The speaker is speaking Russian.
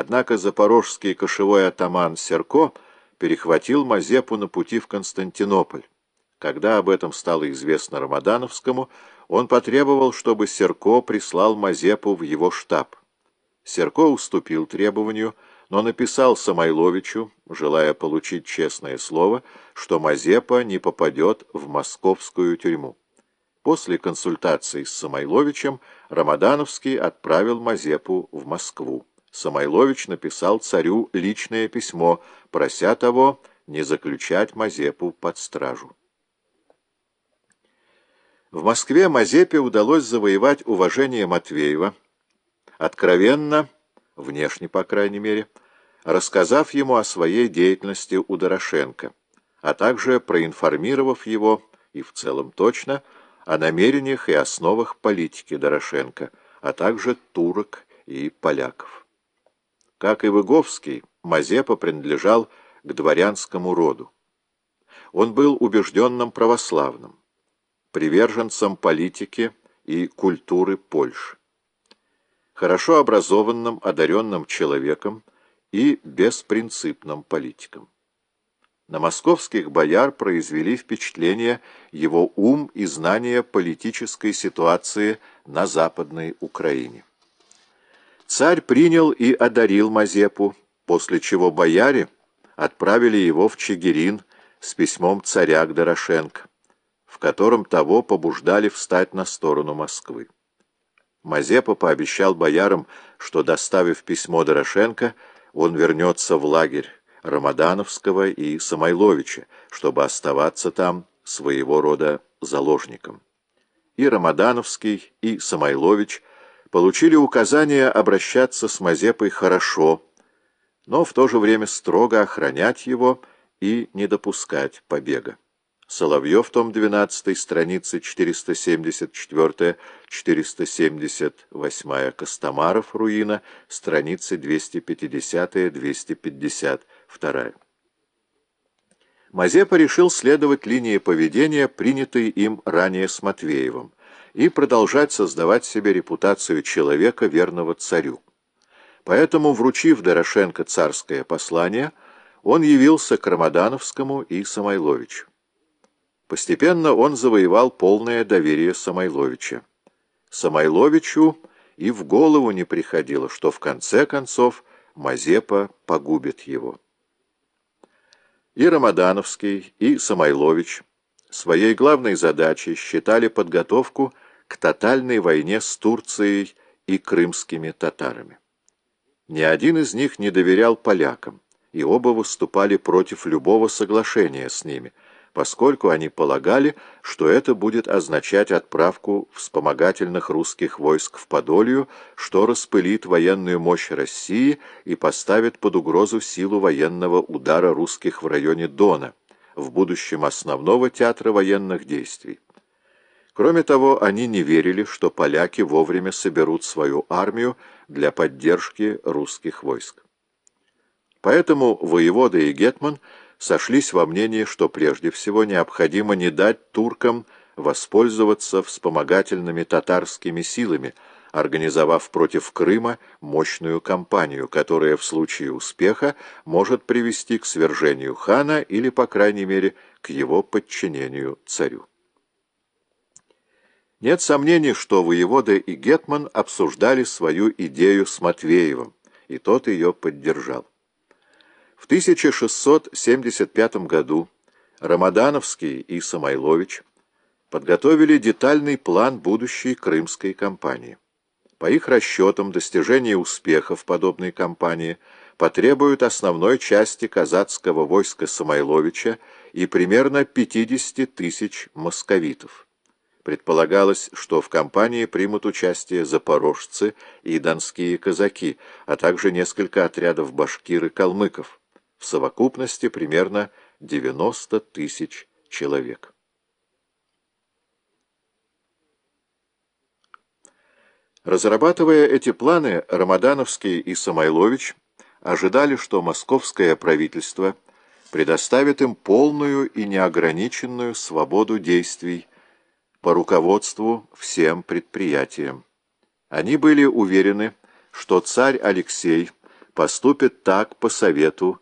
Однако запорожский кошевой атаман Серко перехватил Мазепу на пути в Константинополь. Когда об этом стало известно Рамадановскому, он потребовал, чтобы Серко прислал Мазепу в его штаб. Серко уступил требованию, но написал Самойловичу, желая получить честное слово, что Мазепа не попадет в московскую тюрьму. После консультации с Самойловичем Рамадановский отправил Мазепу в Москву. Самойлович написал царю личное письмо, прося того не заключать Мазепу под стражу. В Москве Мазепе удалось завоевать уважение Матвеева, откровенно, внешне по крайней мере, рассказав ему о своей деятельности у Дорошенко, а также проинформировав его, и в целом точно, о намерениях и основах политики Дорошенко, а также турок и поляков. Как и Выговский, Мазепа принадлежал к дворянскому роду. Он был убежденным православным, приверженцем политики и культуры Польши, хорошо образованным, одаренным человеком и беспринципным политиком. На московских бояр произвели впечатление его ум и знания политической ситуации на Западной Украине. Царь принял и одарил Мазепу, после чего бояре отправили его в Чигирин с письмом царя к Дорошенко, в котором того побуждали встать на сторону Москвы. Мазепа пообещал боярам, что, доставив письмо Дорошенко, он вернется в лагерь Рамадановского и Самойловича, чтобы оставаться там своего рода заложником. И Рамадановский, и Самойлович – получили указание обращаться с Мазепой хорошо, но в то же время строго охранять его и не допускать побега. Соловьев, том 12, страницы 474-478, Костомаров, Руина, страницы 250-252. Мазепа решил следовать линии поведения, принятой им ранее с Матвеевым и продолжать создавать себе репутацию человека, верного царю. Поэтому, вручив Дорошенко царское послание, он явился к Рамадановскому и Самойловичу. Постепенно он завоевал полное доверие Самойловича. Самойловичу и в голову не приходило, что в конце концов Мазепа погубит его. И Рамадановский, и Самойлович своей главной задачей считали подготовку к тотальной войне с Турцией и крымскими татарами. Ни один из них не доверял полякам, и оба выступали против любого соглашения с ними, поскольку они полагали, что это будет означать отправку вспомогательных русских войск в Подолью, что распылит военную мощь России и поставит под угрозу силу военного удара русских в районе Дона, в будущем основного театра военных действий. Кроме того, они не верили, что поляки вовремя соберут свою армию для поддержки русских войск. Поэтому воевода и гетман сошлись во мнении, что прежде всего необходимо не дать туркам воспользоваться вспомогательными татарскими силами, организовав против Крыма мощную кампанию, которая в случае успеха может привести к свержению хана или, по крайней мере, к его подчинению царю. Нет сомнений, что воевода и Гетман обсуждали свою идею с Матвеевым, и тот ее поддержал. В 1675 году Рамадановский и Самойлович подготовили детальный план будущей крымской кампании. По их расчетам, достижение успеха в подобной кампании потребует основной части казацкого войска Самойловича и примерно 50 тысяч московитов. Предполагалось, что в кампании примут участие запорожцы и донские казаки, а также несколько отрядов башкир и калмыков. В совокупности примерно 90 тысяч человек. Разрабатывая эти планы, Рамадановский и Самойлович ожидали, что московское правительство предоставит им полную и неограниченную свободу действий по руководству всем предприятиям. Они были уверены, что царь Алексей поступит так по совету